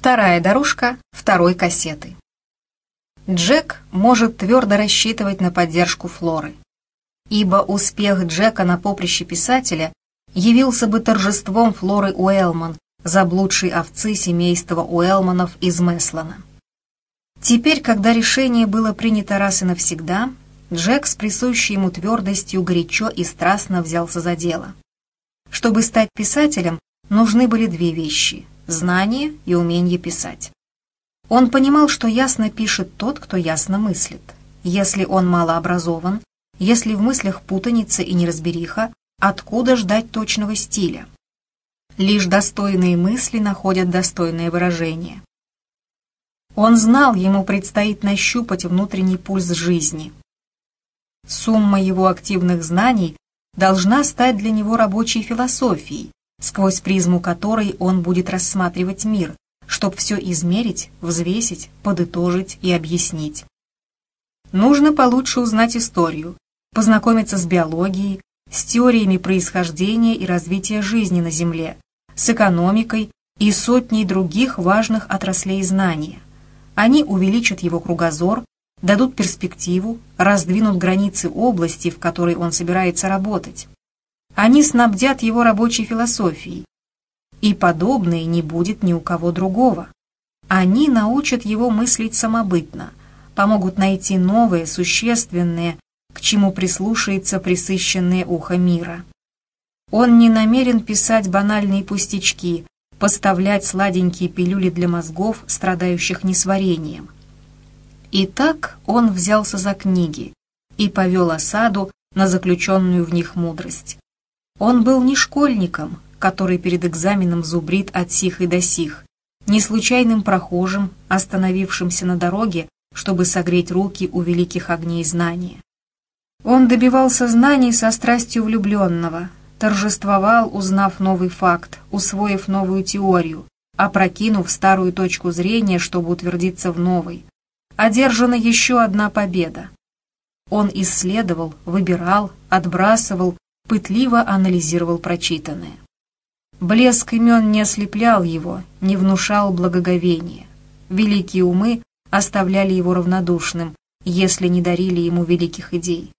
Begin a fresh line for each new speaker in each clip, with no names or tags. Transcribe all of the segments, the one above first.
Вторая дорожка второй кассеты. Джек может твердо рассчитывать на поддержку Флоры, ибо успех Джека на поприще писателя явился бы торжеством Флоры Уэлман, заблудшей овцы семейства Уэлманов из Меслана. Теперь, когда решение было принято раз и навсегда, Джек с присущей ему твердостью горячо и страстно взялся за дело. Чтобы стать писателем, нужны были две вещи – знание и умение писать. Он понимал, что ясно пишет тот, кто ясно мыслит. Если он малообразован, если в мыслях путаница и неразбериха, откуда ждать точного стиля? Лишь достойные мысли находят достойное выражение. Он знал, ему предстоит нащупать внутренний пульс жизни. Сумма его активных знаний должна стать для него рабочей философией, сквозь призму которой он будет рассматривать мир, чтобы все измерить, взвесить, подытожить и объяснить. Нужно получше узнать историю, познакомиться с биологией, с теориями происхождения и развития жизни на Земле, с экономикой и сотней других важных отраслей знания. Они увеличат его кругозор, дадут перспективу, раздвинут границы области, в которой он собирается работать. Они снабдят его рабочей философией. И подобное не будет ни у кого другого. Они научат его мыслить самобытно, помогут найти новое, существенное, к чему прислушается присыщенное ухо мира. Он не намерен писать банальные пустячки, поставлять сладенькие пилюли для мозгов, страдающих несварением. Итак, он взялся за книги и повел осаду на заключенную в них мудрость. Он был не школьником, который перед экзаменом зубрит от сих и до сих, не случайным прохожим, остановившимся на дороге, чтобы согреть руки у великих огней знания. Он добивался знаний со страстью влюбленного, торжествовал, узнав новый факт, усвоив новую теорию, опрокинув старую точку зрения, чтобы утвердиться в новой. Одержана еще одна победа. Он исследовал, выбирал, отбрасывал, пытливо анализировал прочитанное. Блеск имен не ослеплял его, не внушал благоговения. Великие умы оставляли его равнодушным, если не дарили ему великих идей.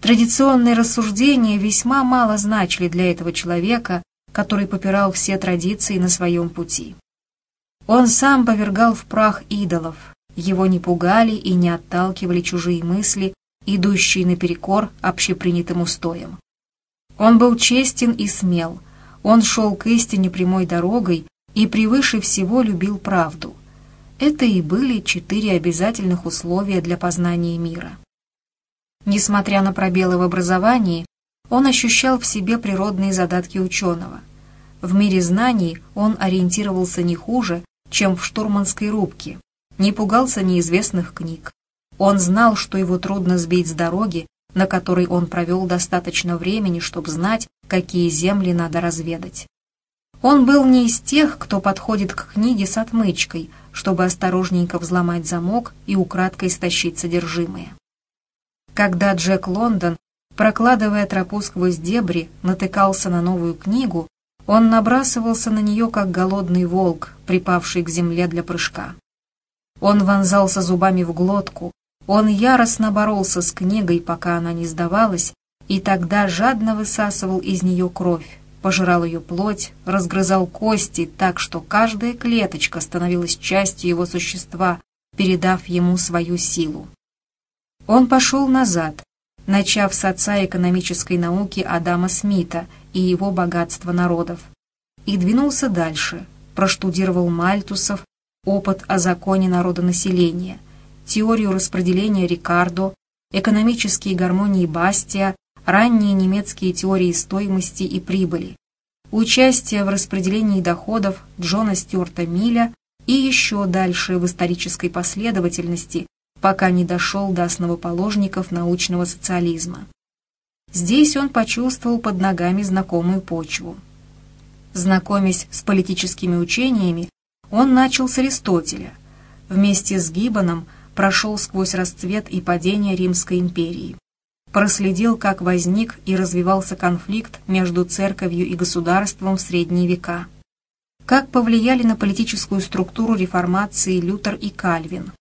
Традиционные рассуждения весьма мало значили для этого человека, который попирал все традиции на своем пути. Он сам повергал в прах идолов, его не пугали и не отталкивали чужие мысли, идущие наперекор общепринятым устоям. Он был честен и смел, он шел к истине прямой дорогой и превыше всего любил правду. Это и были четыре обязательных условия для познания мира. Несмотря на пробелы в образовании, он ощущал в себе природные задатки ученого. В мире знаний он ориентировался не хуже, чем в штурманской рубке, не пугался неизвестных книг. Он знал, что его трудно сбить с дороги, на которой он провел достаточно времени, чтобы знать, какие земли надо разведать. Он был не из тех, кто подходит к книге с отмычкой, чтобы осторожненько взломать замок и украдкой стащить содержимое. Когда Джек Лондон, прокладывая тропу сквозь дебри, натыкался на новую книгу, он набрасывался на нее, как голодный волк, припавший к земле для прыжка. Он вонзался зубами в глотку, он яростно боролся с книгой, пока она не сдавалась, и тогда жадно высасывал из нее кровь, пожирал ее плоть, разгрызал кости так, что каждая клеточка становилась частью его существа, передав ему свою силу. Он пошел назад, начав с отца экономической науки Адама Смита и его богатства народов, и двинулся дальше, проштудировал Мальтусов, опыт о законе народонаселения – теорию распределения Рикардо, экономические гармонии Бастия, ранние немецкие теории стоимости и прибыли, участие в распределении доходов Джона Стюарта Милля и еще дальше в исторической последовательности, пока не дошел до основоположников научного социализма. Здесь он почувствовал под ногами знакомую почву. Знакомясь с политическими учениями, он начал с Аристотеля. Вместе с Гиббоном – прошел сквозь расцвет и падение Римской империи. Проследил, как возник и развивался конфликт между церковью и государством в средние века. как повлияли на политическую структуру реформации Лютер и Кальвин.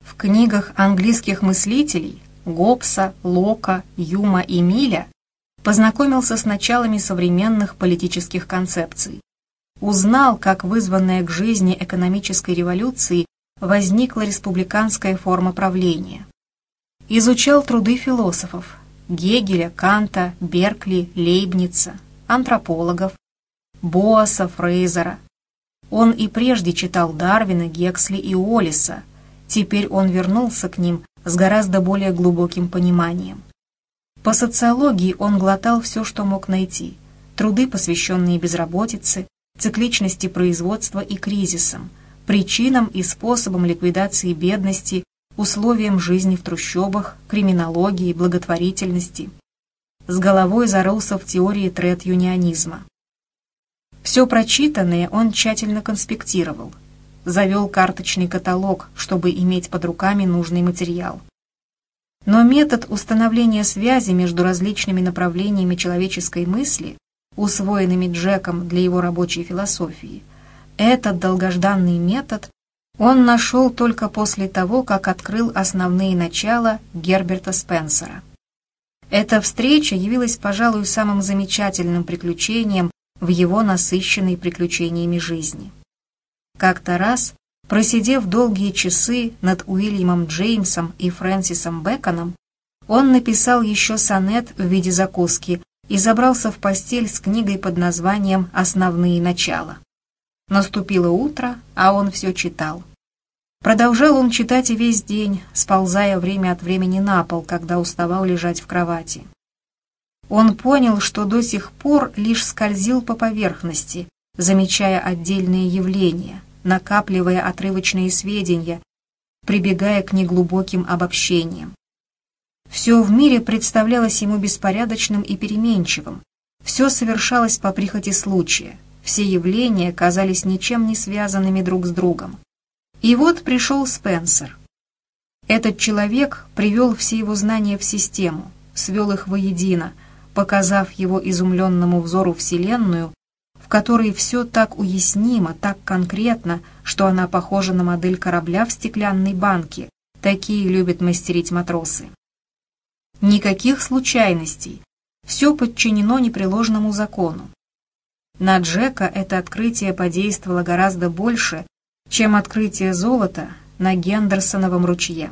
В книгах английских мыслителей Гоббса, Лока, Юма и Миля познакомился с началами современных политических концепций. Узнал, как вызванная к жизни экономической революции возникла республиканская форма правления. Изучал труды философов Гегеля, Канта, Беркли, Лейбница, антропологов, Боаса, Фрейзера. Он и прежде читал Дарвина, Гексли и Уоллиса, теперь он вернулся к ним с гораздо более глубоким пониманием. По социологии он глотал все, что мог найти. Труды, посвященные безработице, цикличности производства и кризисам, причинам и способам ликвидации бедности, условиям жизни в трущобах, криминологии, благотворительности. С головой зарылся в теории трет-юнионизма. Все прочитанное он тщательно конспектировал, завел карточный каталог, чтобы иметь под руками нужный материал. Но метод установления связи между различными направлениями человеческой мысли, усвоенными Джеком для его рабочей философии, этот долгожданный метод он нашел только после того, как открыл основные начала Герберта Спенсера. Эта встреча явилась, пожалуй, самым замечательным приключением в его насыщенной приключениями жизни. Как-то раз Просидев долгие часы над Уильямом Джеймсом и Фрэнсисом Бэконом, он написал еще сонет в виде закуски и забрался в постель с книгой под названием «Основные начала». Наступило утро, а он все читал. Продолжал он читать и весь день, сползая время от времени на пол, когда уставал лежать в кровати. Он понял, что до сих пор лишь скользил по поверхности, замечая отдельные явления, накапливая отрывочные сведения, прибегая к неглубоким обобщениям. Все в мире представлялось ему беспорядочным и переменчивым, все совершалось по прихоти случая, все явления казались ничем не связанными друг с другом. И вот пришел Спенсер. Этот человек привел все его знания в систему, свел их воедино, показав его изумленному взору Вселенную которой все так уяснимо, так конкретно, что она похожа на модель корабля в стеклянной банке. Такие любят мастерить матросы. Никаких случайностей. Все подчинено непреложному закону. На Джека это открытие подействовало гораздо больше, чем открытие золота на Гендерсоновом ручье.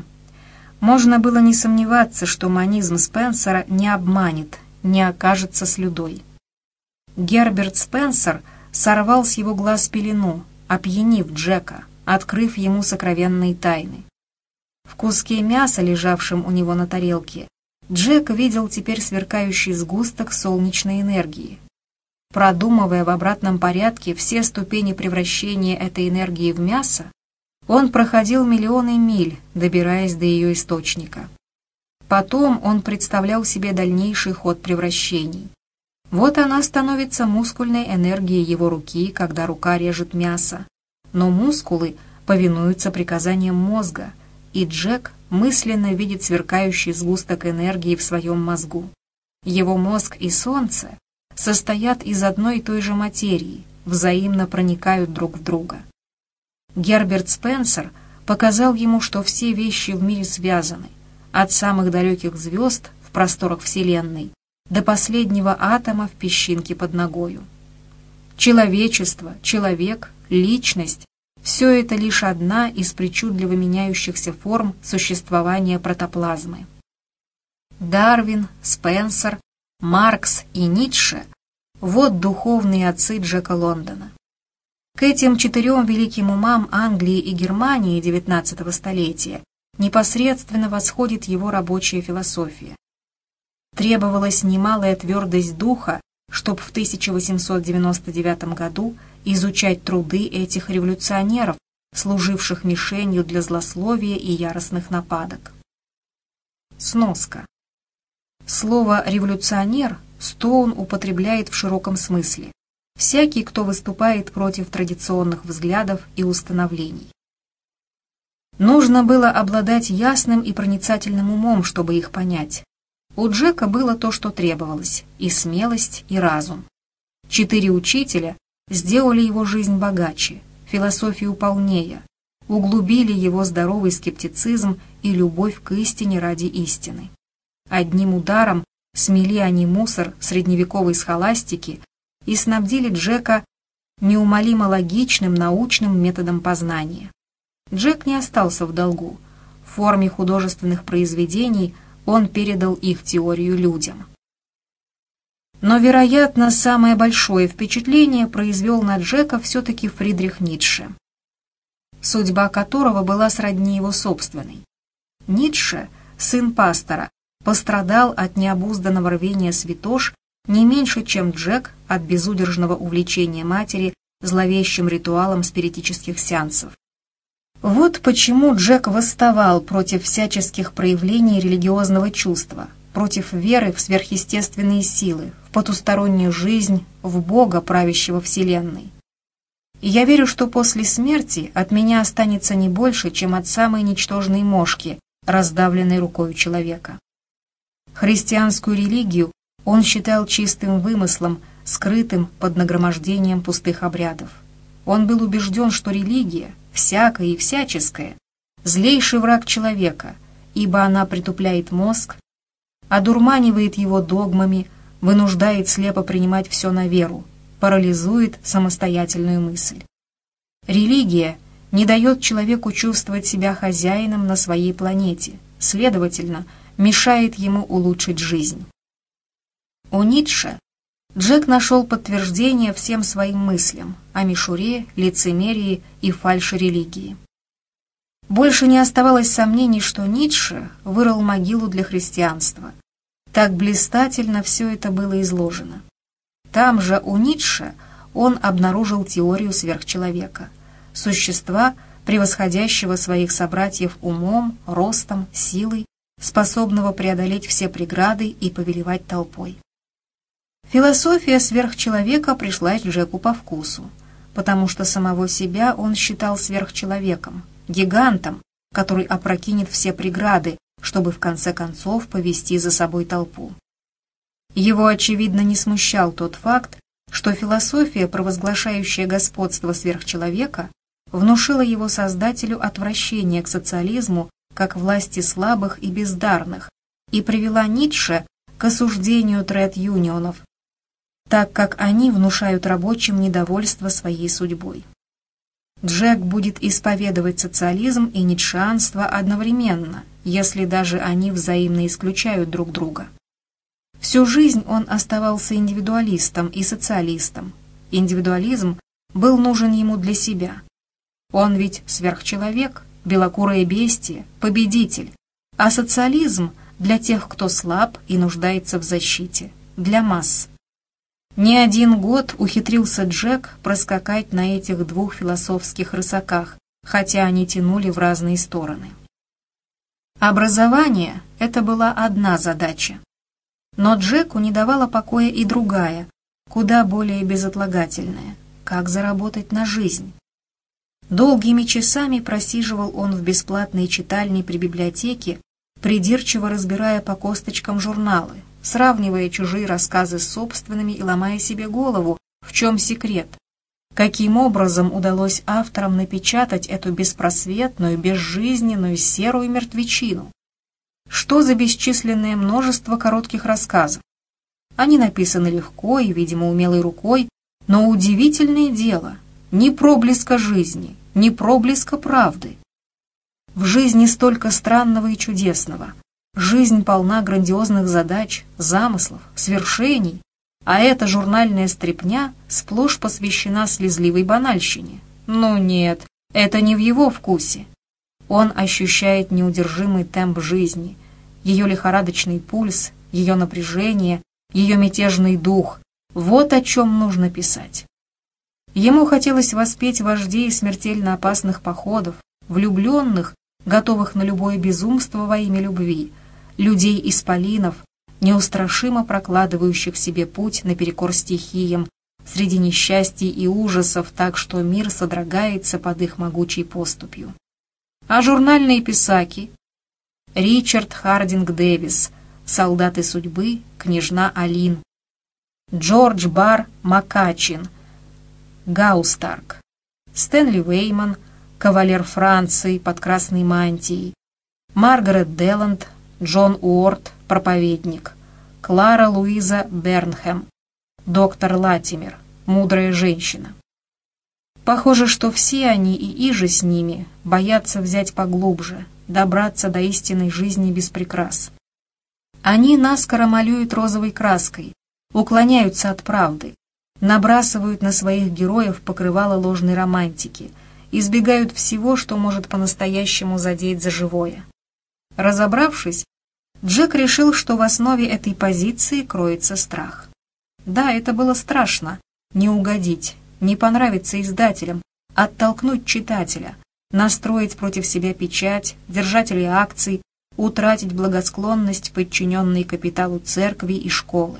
Можно было не сомневаться, что манизм Спенсера не обманет, не окажется слюдой. Герберт Спенсер сорвал с его глаз пелену, опьянив Джека, открыв ему сокровенные тайны. В куске мяса, лежавшем у него на тарелке, Джек видел теперь сверкающий сгусток солнечной энергии. Продумывая в обратном порядке все ступени превращения этой энергии в мясо, он проходил миллионы миль, добираясь до ее источника. Потом он представлял себе дальнейший ход превращений. Вот она становится мускульной энергией его руки, когда рука режет мясо. Но мускулы повинуются приказаниям мозга, и Джек мысленно видит сверкающий сгусток энергии в своем мозгу. Его мозг и солнце состоят из одной и той же материи, взаимно проникают друг в друга. Герберт Спенсер показал ему, что все вещи в мире связаны, от самых далеких звезд в просторах Вселенной до последнего атома в песчинке под ногою. Человечество, человек, личность – все это лишь одна из причудливо меняющихся форм существования протоплазмы. Дарвин, Спенсер, Маркс и Ницше – вот духовные отцы Джека Лондона. К этим четырем великим умам Англии и Германии XIX столетия непосредственно восходит его рабочая философия. Требовалась немалая твердость духа, чтобы в 1899 году изучать труды этих революционеров, служивших мишенью для злословия и яростных нападок. Сноска. Слово «революционер» Стоун употребляет в широком смысле. Всякий, кто выступает против традиционных взглядов и установлений. Нужно было обладать ясным и проницательным умом, чтобы их понять. У Джека было то, что требовалось – и смелость, и разум. Четыре учителя сделали его жизнь богаче, философию полнее, углубили его здоровый скептицизм и любовь к истине ради истины. Одним ударом смели они мусор средневековой схоластики и снабдили Джека неумолимо логичным научным методом познания. Джек не остался в долгу. В форме художественных произведений он передал их теорию людям. Но, вероятно, самое большое впечатление произвел на Джека все-таки Фридрих Ницше, судьба которого была сродни его собственной. Ницше, сын пастора, пострадал от необузданного рвения святош не меньше, чем Джек от безудержного увлечения матери зловещим ритуалом спиритических сеансов. Вот почему Джек восставал против всяческих проявлений религиозного чувства, против веры в сверхъестественные силы, в потустороннюю жизнь, в Бога, правящего Вселенной. И я верю, что после смерти от меня останется не больше, чем от самой ничтожной мошки, раздавленной рукой человека. Христианскую религию он считал чистым вымыслом, скрытым под нагромождением пустых обрядов. Он был убежден, что религия, всякая и всяческая, злейший враг человека, ибо она притупляет мозг, одурманивает его догмами, вынуждает слепо принимать все на веру, парализует самостоятельную мысль. Религия не дает человеку чувствовать себя хозяином на своей планете, следовательно, мешает ему улучшить жизнь. У Ницше Джек нашел подтверждение всем своим мыслям о мишуре, лицемерии и фальши-религии. Больше не оставалось сомнений, что Ницше вырыл могилу для христианства. Так блистательно все это было изложено. Там же у Ницше он обнаружил теорию сверхчеловека, существа, превосходящего своих собратьев умом, ростом, силой, способного преодолеть все преграды и повелевать толпой. Философия сверхчеловека пришлась Джеку по вкусу, потому что самого себя он считал сверхчеловеком, гигантом, который опрокинет все преграды, чтобы в конце концов повести за собой толпу. Его, очевидно, не смущал тот факт, что философия, провозглашающая господство сверхчеловека, внушила его создателю отвращение к социализму как власти слабых и бездарных и привела Ницше к осуждению тред-юнионов, так как они внушают рабочим недовольство своей судьбой. Джек будет исповедовать социализм и ницшеанство одновременно, если даже они взаимно исключают друг друга. Всю жизнь он оставался индивидуалистом и социалистом. Индивидуализм был нужен ему для себя. Он ведь сверхчеловек, белокурое бестие, победитель. А социализм для тех, кто слаб и нуждается в защите, для масс. Не один год ухитрился Джек проскакать на этих двух философских рысаках, хотя они тянули в разные стороны. Образование — это была одна задача. Но Джеку не давала покоя и другая, куда более безотлагательная — как заработать на жизнь. Долгими часами просиживал он в бесплатной читальне при библиотеке, придирчиво разбирая по косточкам журналы, сравнивая чужие рассказы с собственными и ломая себе голову, в чем секрет. Каким образом удалось авторам напечатать эту беспросветную, безжизненную серую мертвечину? Что за бесчисленное множество коротких рассказов? Они написаны легко и, видимо, умелой рукой, но удивительное дело, ни проблеска жизни, ни проблеска правды. В жизни столько странного и чудесного, Жизнь полна грандиозных задач, замыслов, свершений, а эта журнальная стряпня сплошь посвящена слезливой банальщине. Но нет, это не в его вкусе. Он ощущает неудержимый темп жизни, ее лихорадочный пульс, ее напряжение, ее мятежный дух. Вот о чем нужно писать. Ему хотелось воспеть вождей смертельно опасных походов, влюбленных, готовых на любое безумство во имя любви, людей-исполинов, неустрашимо прокладывающих себе путь наперекор стихиям, среди несчастий и ужасов, так что мир содрогается под их могучей поступью. А журнальные писаки? Ричард Хардинг Дэвис, «Солдаты судьбы», «Княжна Алин», Джордж Бар Макачин, Гаустарк, Стэнли Вейман, кавалер Франции под красной мантией, Маргарет Деланд, Джон Уорд, проповедник, Клара Луиза Бернхэм, доктор Латимер, мудрая женщина. Похоже, что все они и иже с ними боятся взять поглубже, добраться до истинной жизни без прикрас. Они наскоро малюют розовой краской, уклоняются от правды, набрасывают на своих героев покрывало ложной романтики, избегают всего, что может по-настоящему задеть за живое. Разобравшись, Джек решил, что в основе этой позиции кроется страх. Да, это было страшно, не угодить, не понравиться издателям, оттолкнуть читателя, настроить против себя печать, держателей акций, утратить благосклонность, подчиненной капиталу церкви и школы.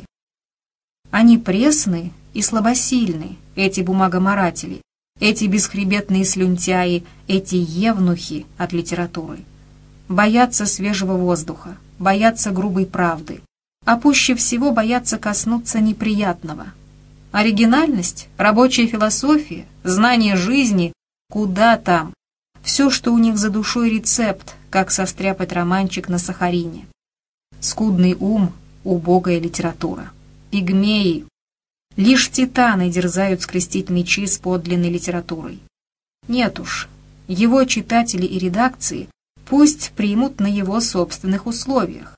Они пресны и слабосильны, эти бумагоморатели, эти бесхребетные слюнтяи, эти евнухи от литературы. Боятся свежего воздуха, боятся грубой правды, а пуще всего боятся коснуться неприятного. Оригинальность, рабочая философия, знание жизни — куда там? Все, что у них за душой рецепт, как состряпать романчик на Сахарине. Скудный ум, убогая литература. Пигмеи, Лишь титаны дерзают скрестить мечи с подлинной литературой. Нет уж, его читатели и редакции пусть примут на его собственных условиях.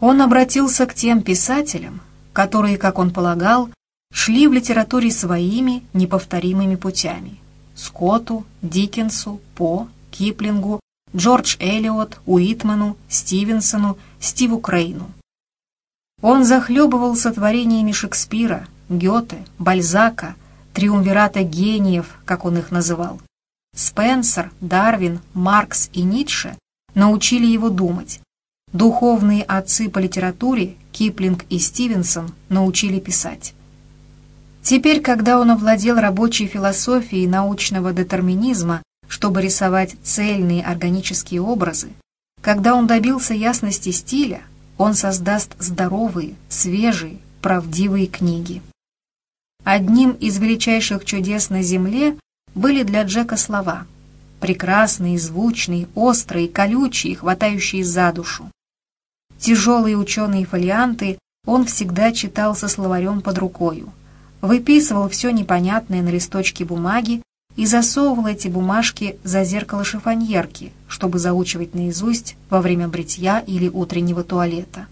Он обратился к тем писателям, которые, как он полагал, шли в литературе своими неповторимыми путями. Скотту, Диккенсу, По, Киплингу, Джордж Эллиот, Уитману, Стивенсону, Стиву Крейну. Он захлебывался творениями Шекспира, Гёте, Бальзака, триумвирата гениев, как он их называл. Спенсер, Дарвин, Маркс и Ницше научили его думать. Духовные отцы по литературе, Киплинг и Стивенсон, научили писать. Теперь, когда он овладел рабочей философией научного детерминизма, чтобы рисовать цельные органические образы, когда он добился ясности стиля, он создаст здоровые, свежие, правдивые книги. Одним из величайших чудес на земле были для Джека слова. Прекрасные, звучные, острые, колючие, хватающие за душу. Тяжелые ученые фолианты он всегда читал со словарем под рукою. Выписывал все непонятное на листочке бумаги и засовывал эти бумажки за зеркало шифоньерки, чтобы заучивать наизусть во время бритья или утреннего туалета.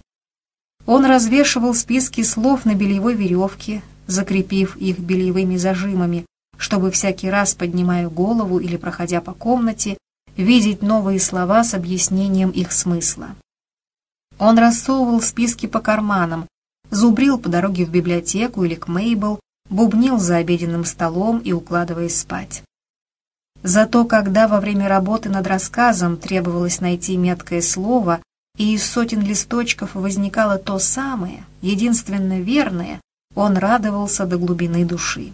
Он развешивал списки слов на бельевой веревке, закрепив их бельевыми зажимами, чтобы всякий раз, поднимая голову или проходя по комнате, видеть новые слова с объяснением их смысла. Он рассовывал списки по карманам, зубрил по дороге в библиотеку или к Мейбл, бубнил за обеденным столом и укладываясь спать. Зато когда во время работы над рассказом требовалось найти меткое слово, и из сотен листочков возникало то самое, единственно верное, он радовался до глубины души.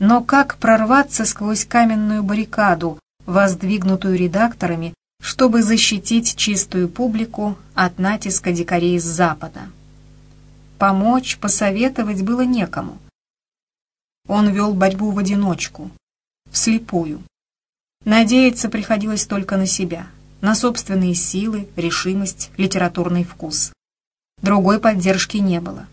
Но как прорваться сквозь каменную баррикаду, воздвигнутую редакторами, чтобы защитить чистую публику от натиска дикарей с запада? Помочь, посоветовать было некому. Он вел борьбу в одиночку, вслепую. Надеяться приходилось только на себя, на собственные силы, решимость, литературный вкус. Другой поддержки не было.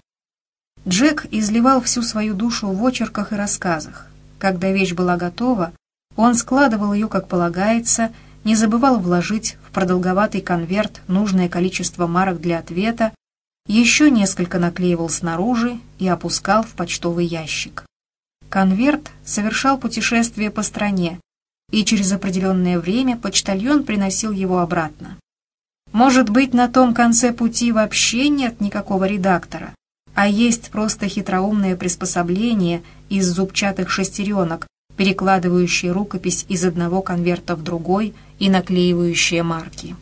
Джек изливал всю свою душу в очерках и рассказах. Когда вещь была готова, он складывал ее, как полагается, не забывал вложить в продолговатый конверт нужное количество марок для ответа, еще несколько наклеивал снаружи и опускал в почтовый ящик. Конверт совершал путешествие по стране, и через определенное время почтальон приносил его обратно. Может быть, на том конце пути вообще нет никакого редактора, а есть просто хитроумное приспособление из зубчатых шестеренок, перекладывающее рукопись из одного конверта в другой и наклеивающее марки.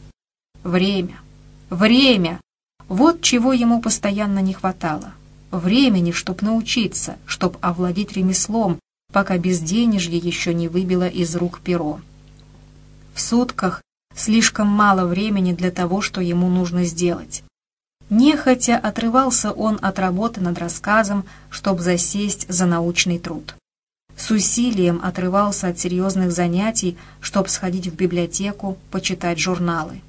Время. Время! Вот чего ему постоянно не хватало. Времени, чтоб научиться, чтоб овладеть ремеслом, пока безденежье еще не выбило из рук перо. В сутках слишком мало времени для того, что ему нужно сделать. Нехотя отрывался он от работы над рассказом, чтобы засесть за научный труд. с усилием отрывался от серьезных занятий, чтобы сходить в библиотеку, почитать журналы.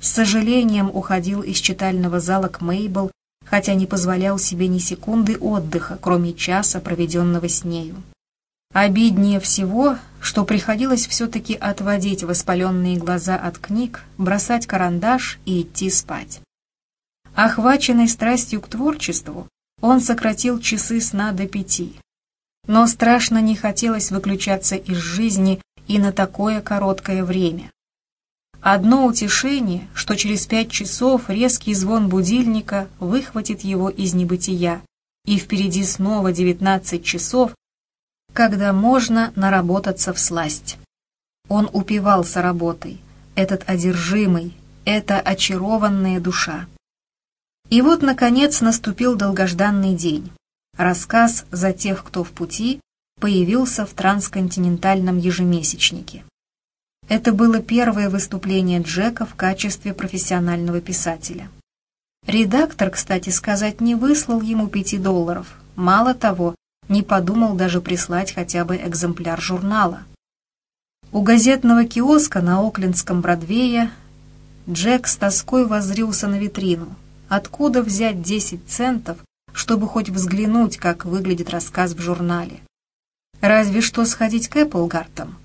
С сожалением уходил из читального зала к Мейбл, хотя не позволял себе ни секунды отдыха, кроме часа, проведенного с нею. Обиднее всего, что приходилось все-таки отводить воспаленные глаза от книг, бросать карандаш и идти спать. Охваченный страстью к творчеству, он сократил часы сна до пяти. Но страшно не хотелось выключаться из жизни и на такое короткое время. Одно утешение, что через пять часов резкий звон будильника выхватит его из небытия, и впереди снова девятнадцать часов, когда можно наработаться в сласть. Он упивался работой, этот одержимый, эта очарованная душа. И вот, наконец, наступил долгожданный день. Рассказ «За тех, кто в пути» появился в трансконтинентальном ежемесячнике. Это было первое выступление Джека в качестве профессионального писателя. Редактор, кстати сказать, не выслал ему пяти долларов. Мало того, не подумал даже прислать хотя бы экземпляр журнала. У газетного киоска на Оклендском Бродвее Джек с тоской воззрился на витрину. Откуда взять 10 центов, чтобы хоть взглянуть, как выглядит рассказ в журнале? Разве что сходить к Эпплгартам.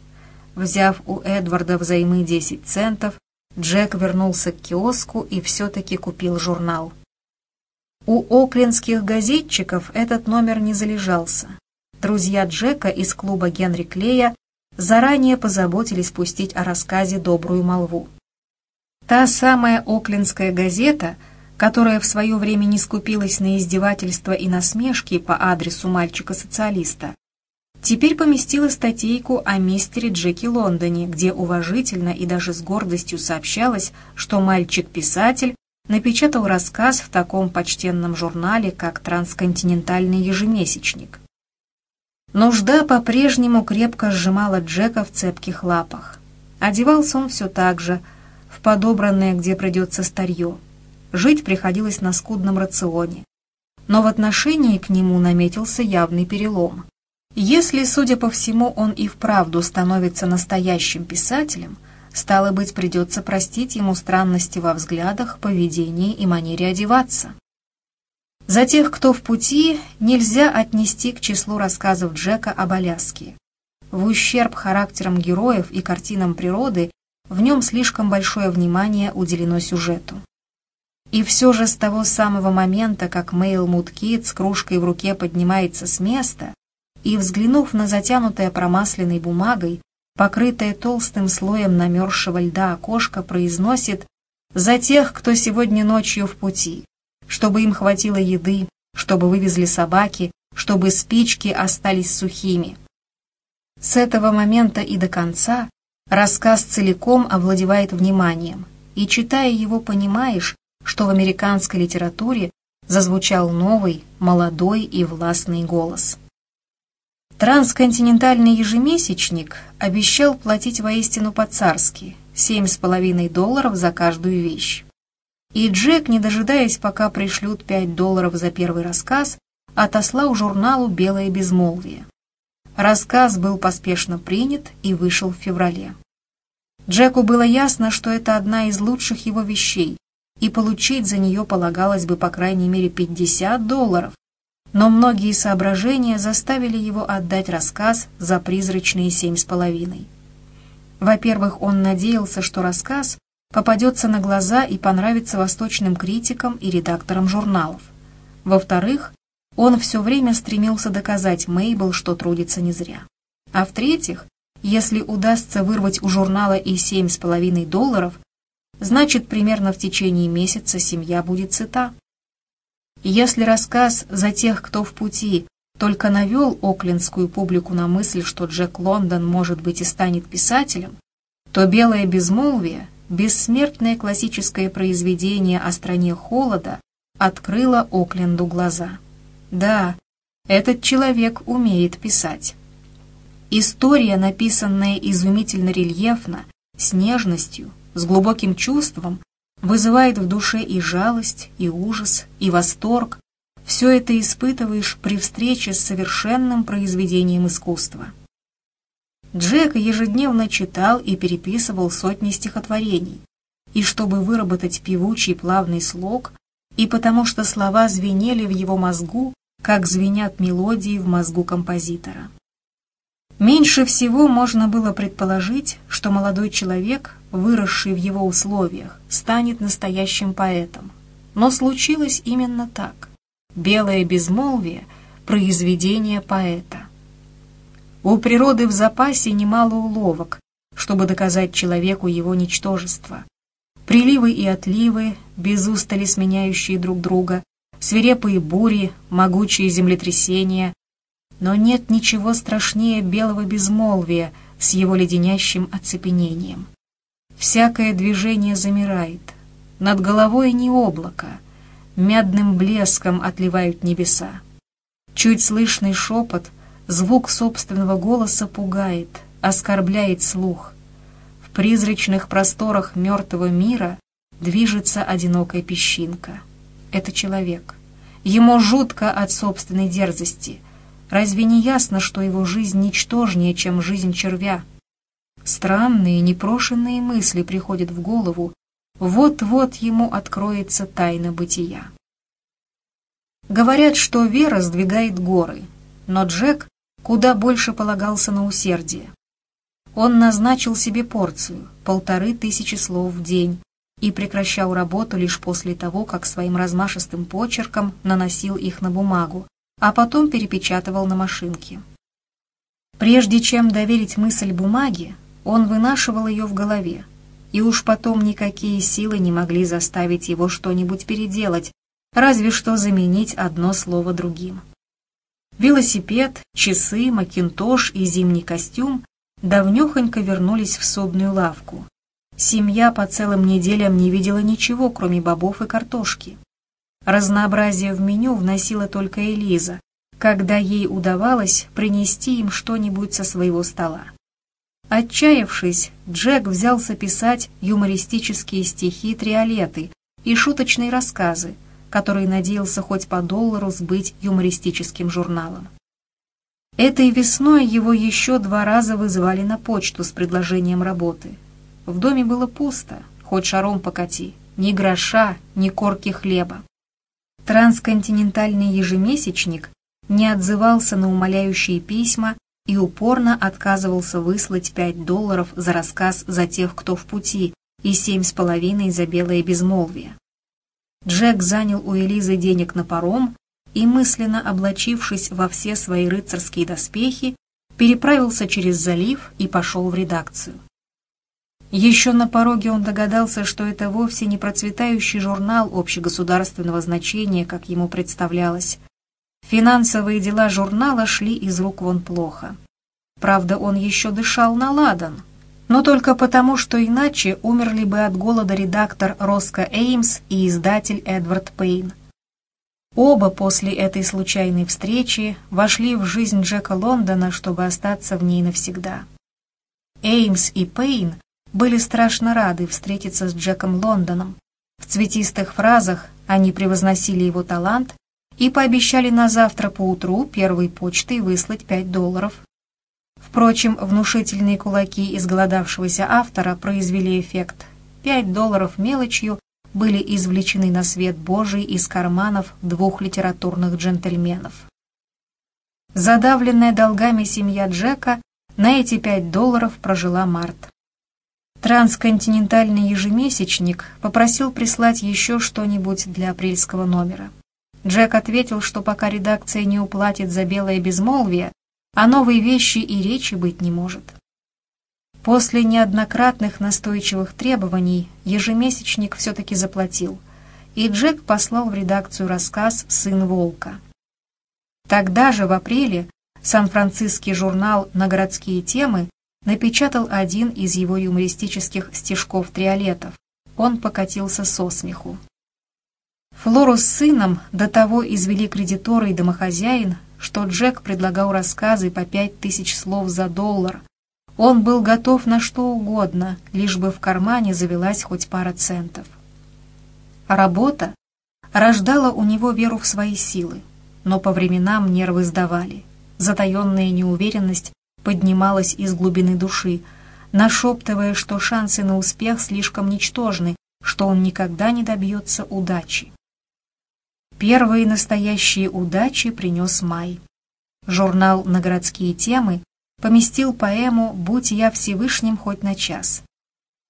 Взяв у Эдварда взаймы 10 центов, Джек вернулся к киоску и все-таки купил журнал. У оклендских газетчиков этот номер не залежался. Друзья Джека из клуба Генри Клея заранее позаботились пустить о рассказе добрую молву. Та самая оклендская газета – которая в свое время не скупилась на издевательства и насмешки по адресу мальчика-социалиста, теперь поместила статейку о мистере Джеки Лондоне, где уважительно и даже с гордостью сообщалось, что мальчик-писатель напечатал рассказ в таком почтенном журнале, как «Трансконтинентальный ежемесячник». Нужда по-прежнему крепко сжимала Джека в цепких лапах. Одевался он все так же, в подобранное, где придется старье. Жить приходилось на скудном рационе. Но в отношении к нему наметился явный перелом. Если, судя по всему, он и вправду становится настоящим писателем, стало быть, придется простить ему странности во взглядах, поведении и манере одеваться. За тех, кто в пути, нельзя отнести к числу рассказов Джека об Аляске. В ущерб характерам героев и картинам природы в нем слишком большое внимание уделено сюжету. И все же с того самого момента, как Мейл Мудкит с кружкой в руке поднимается с места и, взглянув на затянутое промасленной бумагой, покрытое толстым слоем намерзшего льда окошко, произносит «За тех, кто сегодня ночью в пути, чтобы им хватило еды, чтобы вывезли собаки, чтобы спички остались сухими». С этого момента и до конца рассказ целиком овладевает вниманием, и, читая его, понимаешь, что в американской литературе зазвучал новый, молодой и властный голос. Трансконтинентальный ежемесячник обещал платить воистину по-царски – с половиной долларов за каждую вещь. И Джек, не дожидаясь, пока пришлют пять долларов за первый рассказ, отослал журналу «Белое безмолвие». Рассказ был поспешно принят и вышел в феврале. Джеку было ясно, что это одна из лучших его вещей, и получить за нее полагалось бы по крайней мере 50 долларов. Но многие соображения заставили его отдать рассказ за призрачные семь с половиной. Во-первых, он надеялся, что рассказ попадется на глаза и понравится восточным критикам и редакторам журналов. Во-вторых, он все время стремился доказать Мейбл, что трудится не зря. А в-третьих, если удастся вырвать у журнала и семь с половиной долларов, значит, примерно в течение месяца семья будет сыта. Если рассказ «За тех, кто в пути» только навел оклендскую публику на мысль, что Джек Лондон, может быть, и станет писателем, то «Белое безмолвие», бессмертное классическое произведение о стране холода, открыло Окленду глаза. Да, этот человек умеет писать. История, написанная изумительно рельефно, с нежностью, с глубоким чувством, вызывает в душе и жалость, и ужас, и восторг, все это испытываешь при встрече с совершенным произведением искусства. Джек ежедневно читал и переписывал сотни стихотворений, и чтобы выработать певучий плавный слог, и потому что слова звенели в его мозгу, как звенят мелодии в мозгу композитора. Меньше всего можно было предположить, что молодой человек, выросший в его условиях, станет настоящим поэтом. Но случилось именно так. «Белое безмолвие» — произведение поэта. У природы в запасе немало уловок, чтобы доказать человеку его ничтожество. Приливы и отливы, без устали сменяющие друг друга, свирепые бури, могучие землетрясения. Но нет ничего страшнее белого безмолвия с его леденящим оцепенением. Всякое движение замирает. Над головой не облако, мядным блеском отливают небеса. Чуть слышный шепот, звук собственного голоса пугает, оскорбляет слух. В призрачных просторах мертвого мира движется одинокая песчинка. Это человек. Ему жутко от собственной дерзости. Разве не ясно, что его жизнь ничтожнее, чем жизнь червя? Странные, непрошенные мысли приходят в голову. Вот-вот ему откроется тайна бытия. Говорят, что вера сдвигает горы, но Джек куда больше полагался на усердие. Он назначил себе порцию, полторы тысячи слов в день, и прекращал работу лишь после того, как своим размашистым почерком наносил их на бумагу, а потом перепечатывал на машинке. Прежде чем доверить мысль бумаге, он вынашивал ее в голове, и уж потом никакие силы не могли заставить его что-нибудь переделать, разве что заменить одно слово другим. Велосипед, часы, макинтош и зимний костюм давнёхонько вернулись в судную лавку, Семья по целым неделям не видела ничего, кроме бобов и картошки. Разнообразие в меню вносила только Элиза, когда ей удавалось принести им что-нибудь со своего стола. Отчаявшись, Джек взялся писать юмористические стихи триолеты и шуточные рассказы, которые надеялся хоть по доллару сбыть юмористическим журналом. Этой весной его еще два раза вызывали на почту с предложением работы – в доме было пусто, хоть шаром покати, ни гроша, ни корки хлеба. Трансконтинентальный ежемесячник не отзывался на умоляющие письма и упорно отказывался выслать пять долларов за рассказ «За тех, кто в пути» и семь с половиной за белое безмолвие. Джек занял у Элизы денег на паром и, мысленно облачившись во все свои рыцарские доспехи, переправился через залив и пошел в редакцию. Еще на пороге он догадался, что это вовсе не процветающий журнал общегосударственного значения, как ему представлялось. Финансовые дела журнала шли из рук вон плохо. Правда, он еще дышал на ладан, но только потому, что иначе умерли бы от голода редактор Роско Эймс и издатель Эдвард Пейн. Оба после этой случайной встречи вошли в жизнь Джека Лондона, чтобы остаться в ней навсегда. Эймс и Пейн были страшно рады встретиться с Джеком Лондоном. В цветистых фразах они превозносили его талант и пообещали на завтра поутру первой почтой выслать 5 долларов. Впрочем, внушительные кулаки изголодавшегося автора произвели эффект. 5 долларов мелочью были извлечены на свет Божий из карманов двух литературных джентльменов. Задавленная долгами семья Джека на эти 5 долларов прожила март. Трансконтинентальный ежемесячник попросил прислать еще что-нибудь для апрельского номера. Джек ответил, что пока редакция не уплатит за белое безмолвие, о новой вещи и речи быть не может. После неоднократных настойчивых требований ежемесячник все-таки заплатил, и Джек послал в редакцию рассказ «Сын волка». Тогда же, в апреле, сан-франциский журнал «На городские темы» напечатал один из его юмористических стишков-триолетов. Он покатился со смеху. Флору с сыном до того извели кредиторы и домохозяин, что Джек предлагал рассказы по пять тысяч слов за доллар. Он был готов на что угодно, лишь бы в кармане завелась хоть пара центов. Работа? рождала у него веру в свои силы, но по временам нервы сдавали. Затаенная неуверенность поднималась из глубины души, нашептывая, что шансы на успех слишком ничтожны, что он никогда не добьется удачи. Первые настоящие удачи принес май. Журнал «На городские темы» поместил поэму «Будь я Всевышним хоть на час».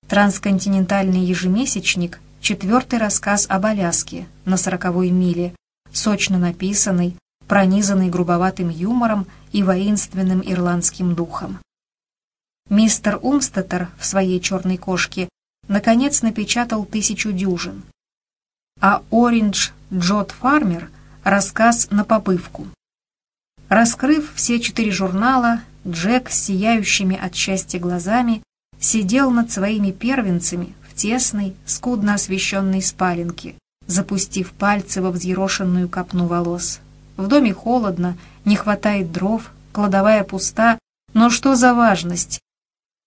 Трансконтинентальный ежемесячник – четвертый рассказ об Аляске на сороковой миле, сочно написанный, пронизанный грубоватым юмором и воинственным ирландским духом. Мистер Умстеттер в своей «Черной кошке» наконец напечатал тысячу дюжин, а Ориндж Джот Фармер – рассказ на побывку. Раскрыв все четыре журнала, Джек с сияющими от счастья глазами сидел над своими первенцами в тесной, скудно освещенной спаленке, запустив пальцы во взъерошенную копну волос. В доме холодно, не хватает дров, кладовая пуста, но что за важность?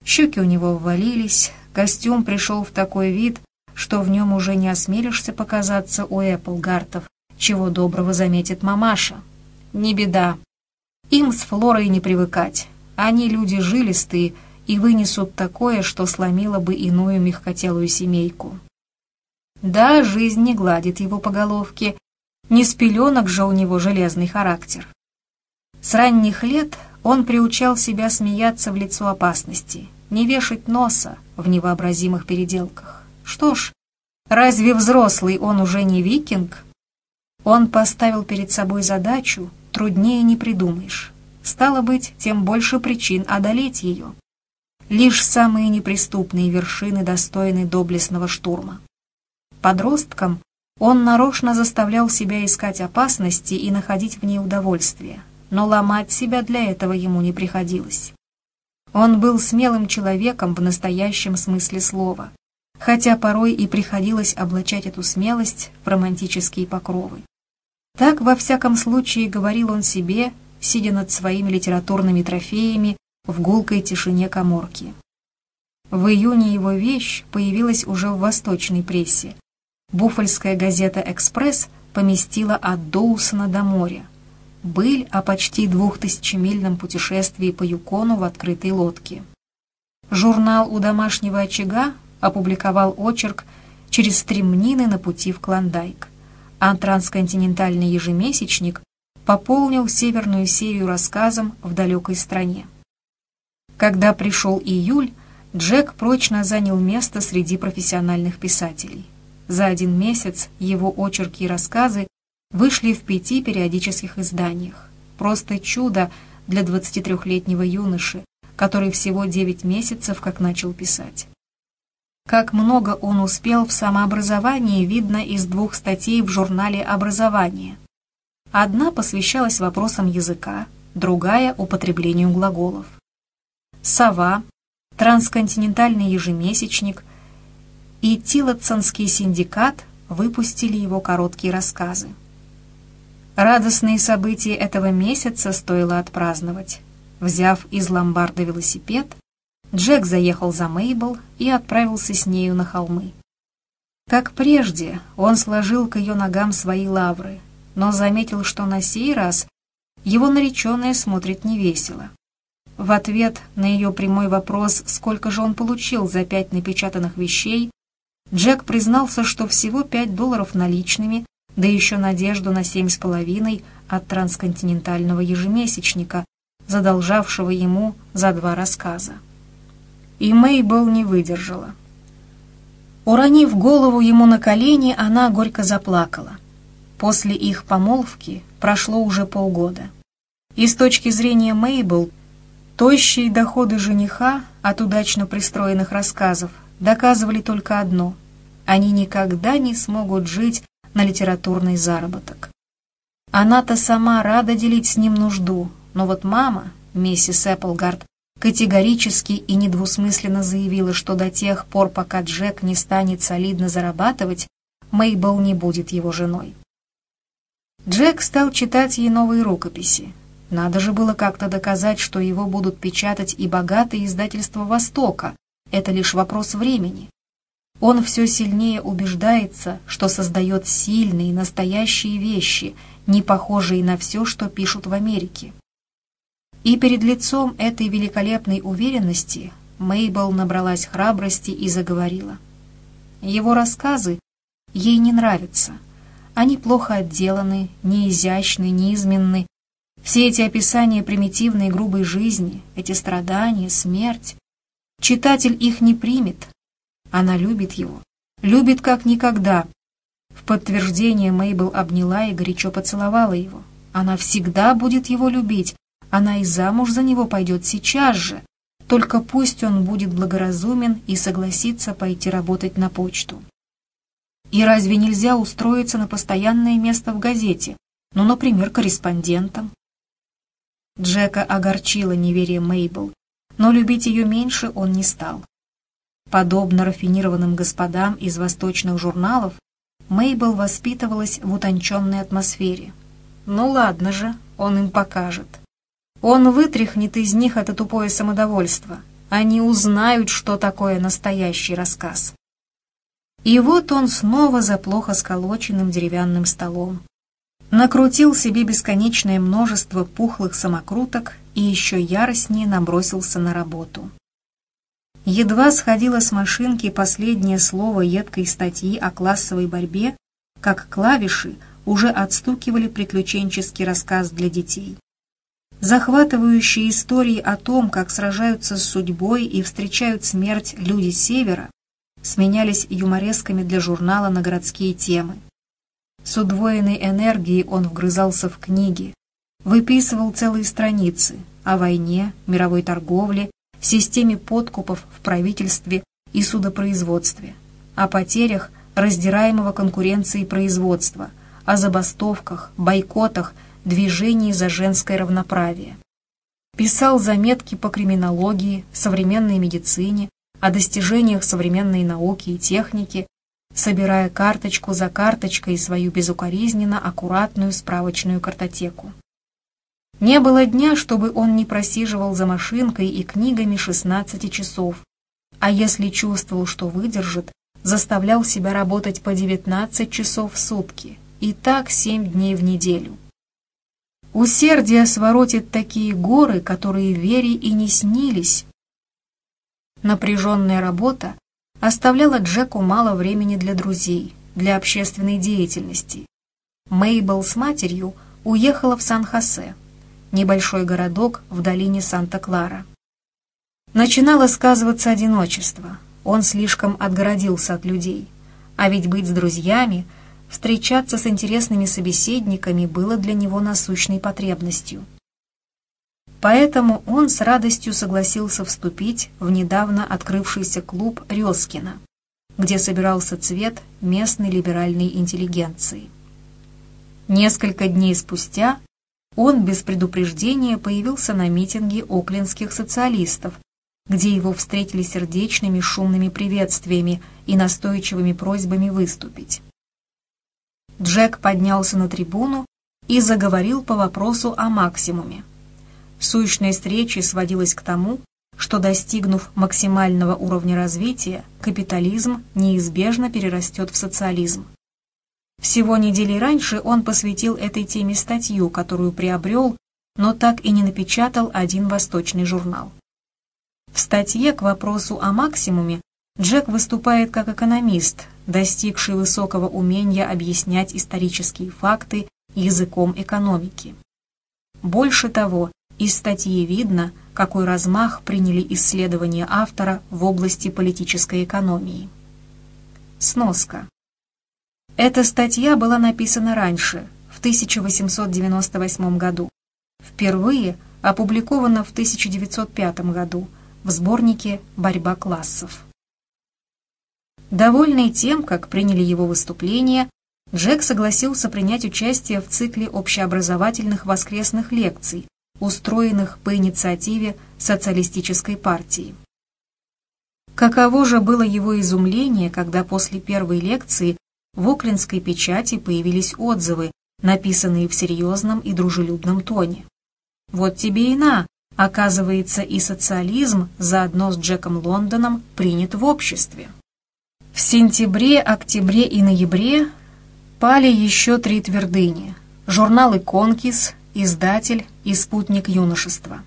Щеки у него ввалились, костюм пришел в такой вид, что в нем уже не осмелишься показаться у Эпплгартов, чего доброго заметит мамаша. Не беда. Им с Флорой не привыкать. Они люди жилистые и вынесут такое, что сломило бы иную мягкотелую семейку. Да, жизнь не гладит его по головке, не с пеленок же у него железный характер. С ранних лет он приучал себя смеяться в лицо опасности, не вешать носа в невообразимых переделках. Что ж, разве взрослый он уже не викинг? Он поставил перед собой задачу, труднее не придумаешь. Стало быть, тем больше причин одолеть ее. Лишь самые неприступные вершины достойны доблестного штурма. Подростком он нарочно заставлял себя искать опасности и находить в ней удовольствие, но ломать себя для этого ему не приходилось. Он был смелым человеком в настоящем смысле слова, хотя порой и приходилось облачать эту смелость в романтические покровы. Так, во всяком случае, говорил он себе, сидя над своими литературными трофеями в гулкой тишине коморки. В июне его вещь появилась уже в восточной прессе, Буффальская газета «Экспресс» поместила от Доусона до моря. Быль о почти двухтысячемильном путешествии по Юкону в открытой лодке. Журнал «У домашнего очага» опубликовал очерк «Через стремнины на пути в Клондайк», а трансконтинентальный ежемесячник пополнил северную серию рассказом в далекой стране. Когда пришел июль, Джек прочно занял место среди профессиональных писателей. За один месяц его очерки и рассказы вышли в пяти периодических изданиях. Просто чудо для 23-летнего юноши, который всего 9 месяцев как начал писать. Как много он успел в самообразовании, видно из двух статей в журнале «Образование». Одна посвящалась вопросам языка, другая – употреблению глаголов. «Сова», «Трансконтинентальный ежемесячник», и Тилотсонский синдикат выпустили его короткие рассказы. Радостные события этого месяца стоило отпраздновать. Взяв из ломбарда велосипед, Джек заехал за Мейбл и отправился с нею на холмы. Как прежде, он сложил к ее ногам свои лавры, но заметил, что на сей раз его нареченная смотрит невесело. В ответ на ее прямой вопрос, сколько же он получил за пять напечатанных вещей, Джек признался, что всего 5 долларов наличными, да еще надежду на семь с половиной от трансконтинентального ежемесячника, задолжавшего ему за два рассказа. И Мейбл не выдержала. Уронив голову ему на колени, она горько заплакала. После их помолвки прошло уже полгода. И с точки зрения Мейбл, тощие доходы жениха от удачно пристроенных рассказов доказывали только одно – они никогда не смогут жить на литературный заработок. Она-то сама рада делить с ним нужду, но вот мама, миссис Эпплгард, категорически и недвусмысленно заявила, что до тех пор, пока Джек не станет солидно зарабатывать, Мейбл не будет его женой. Джек стал читать ей новые рукописи. Надо же было как-то доказать, что его будут печатать и богатые издательства Востока, это лишь вопрос времени. Он все сильнее убеждается, что создает сильные, настоящие вещи, не похожие на все, что пишут в Америке. И перед лицом этой великолепной уверенности Мейбл набралась храбрости и заговорила. Его рассказы ей не нравятся. Они плохо отделаны, неизящны, неизменны. Все эти описания примитивной грубой жизни, эти страдания, смерть. Читатель их не примет. Она любит его. Любит как никогда. В подтверждение Мейбл обняла и горячо поцеловала его. Она всегда будет его любить. Она и замуж за него пойдет сейчас же. Только пусть он будет благоразумен и согласится пойти работать на почту. И разве нельзя устроиться на постоянное место в газете? Ну, например, корреспондентом. Джека огорчила неверие Мейбл, но любить ее меньше он не стал. Подобно рафинированным господам из восточных журналов, Мейбл воспитывалась в утонченной атмосфере. Ну ладно же, он им покажет. Он вытряхнет из них это тупое самодовольство. Они узнают, что такое настоящий рассказ. И вот он снова за плохо сколоченным деревянным столом. Накрутил себе бесконечное множество пухлых самокруток и еще яростнее набросился на работу. Едва сходило с машинки последнее слово едкой статьи о классовой борьбе, как клавиши уже отстукивали приключенческий рассказ для детей. Захватывающие истории о том, как сражаются с судьбой и встречают смерть люди Севера, сменялись юморесками для журнала на городские темы. С удвоенной энергией он вгрызался в книги, выписывал целые страницы о войне, мировой торговле, системе подкупов в правительстве и судопроизводстве, о потерях раздираемого конкуренцией производства, о забастовках, бойкотах, движении за женское равноправие. Писал заметки по криминологии, современной медицине, о достижениях современной науки и техники, собирая карточку за карточкой свою безукоризненно аккуратную справочную картотеку. Не было дня, чтобы он не просиживал за машинкой и книгами 16 часов, а если чувствовал, что выдержит, заставлял себя работать по 19 часов в сутки, и так 7 дней в неделю. Усердие своротит такие горы, которые Вере и не снились. Напряженная работа оставляла Джеку мало времени для друзей, для общественной деятельности. Мейбл с матерью уехала в Сан-Хосе, небольшой городок в долине Санта-Клара. Начинало сказываться одиночество, он слишком отгородился от людей, а ведь быть с друзьями – Встречаться с интересными собеседниками было для него насущной потребностью. Поэтому он с радостью согласился вступить в недавно открывшийся клуб Резкина, где собирался цвет местной либеральной интеллигенции. Несколько дней спустя он без предупреждения появился на митинге оклендских социалистов, где его встретили сердечными шумными приветствиями и настойчивыми просьбами выступить. Джек поднялся на трибуну и заговорил по вопросу о максимуме. Сущность речи сводилась к тому, что, достигнув максимального уровня развития, капитализм неизбежно перерастет в социализм. Всего недели раньше он посвятил этой теме статью, которую приобрел, но так и не напечатал один восточный журнал. В статье к вопросу о максимуме Джек выступает как экономист, достигший высокого умения объяснять исторические факты языком экономики. Больше того, из статьи видно, какой размах приняли исследования автора в области политической экономии. Сноска. Эта статья была написана раньше, в 1898 году. Впервые опубликована в 1905 году в сборнике «Борьба классов». Довольный тем, как приняли его выступление, Джек согласился принять участие в цикле общеобразовательных воскресных лекций, устроенных по инициативе социалистической партии. Каково же было его изумление, когда после первой лекции в Оклендской печати появились отзывы, написанные в серьезном и дружелюбном тоне. Вот тебе и на, оказывается, и социализм заодно с Джеком Лондоном принят в обществе. В сентябре, октябре и ноябре пали еще три твердыни – журналы «Конкис», «Издатель» и «Спутник юношества».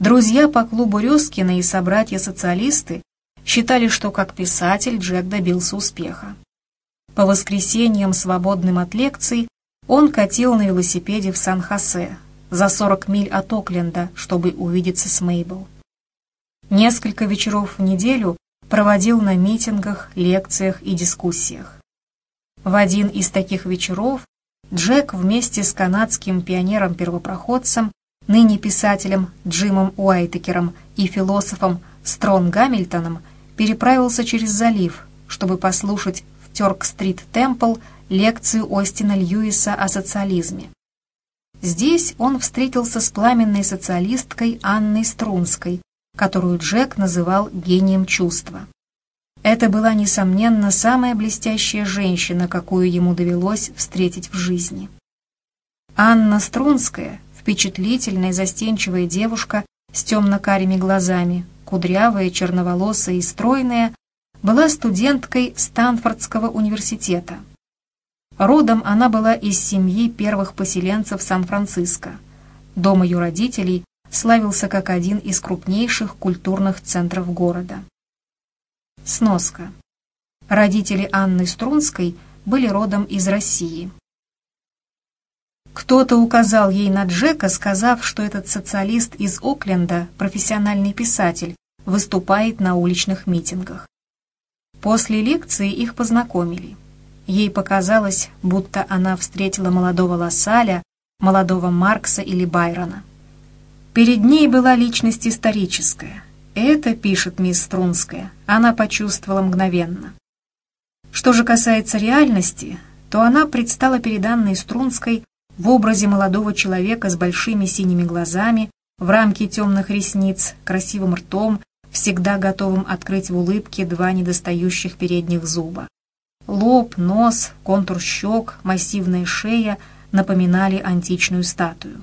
Друзья по клубу Резкина и собратья-социалисты считали, что как писатель Джек добился успеха. По воскресеньям, свободным от лекций, он катил на велосипеде в Сан-Хосе, за 40 миль от Окленда, чтобы увидеться с Мейбл. Несколько вечеров в неделю проводил на митингах, лекциях и дискуссиях. В один из таких вечеров Джек вместе с канадским пионером-первопроходцем ныне писателем Джимом Уайтекером и философом Строн Гамильтоном переправился через залив, чтобы послушать в Тёрк-стрит Темпл лекцию Остина Льюиса о социализме. Здесь он встретился с пламенной социалисткой Анной Струнской, которую Джек называл гением чувства. Это была, несомненно, самая блестящая женщина, какую ему довелось встретить в жизни. Анна Струнская впечатлительная застенчивая девушка с темно-карими глазами, кудрявая, черноволосая и стройная, была студенткой Станфордского университета. Родом она была из семьи первых поселенцев Сан-Франциско. Дом ее родителей славился как один из крупнейших культурных центров города. Сноска. Родители Анны Струнской были родом из России. Кто-то указал ей на Джека, сказав, что этот социалист из Окленда, профессиональный писатель, выступает на уличных митингах. После лекции их познакомили. Ей показалось, будто она встретила молодого Лассаля, молодого Маркса или Байрона. Перед ней была личность историческая. Это, пишет мисс Струнская, она почувствовала мгновенно. Что же касается реальности, то она предстала перед Анной Струнской в образе молодого человека с большими синими глазами, в рамке темных ресниц, красивым ртом, всегда готовым открыть в улыбке два недостающих передних зуба. Лоб, нос, контур щек, массивная шея напоминали античную статую.